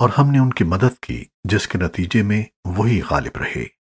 اور ہم نے ان کی مدد کی جس کے نتیجے میں وہی غالب رہے۔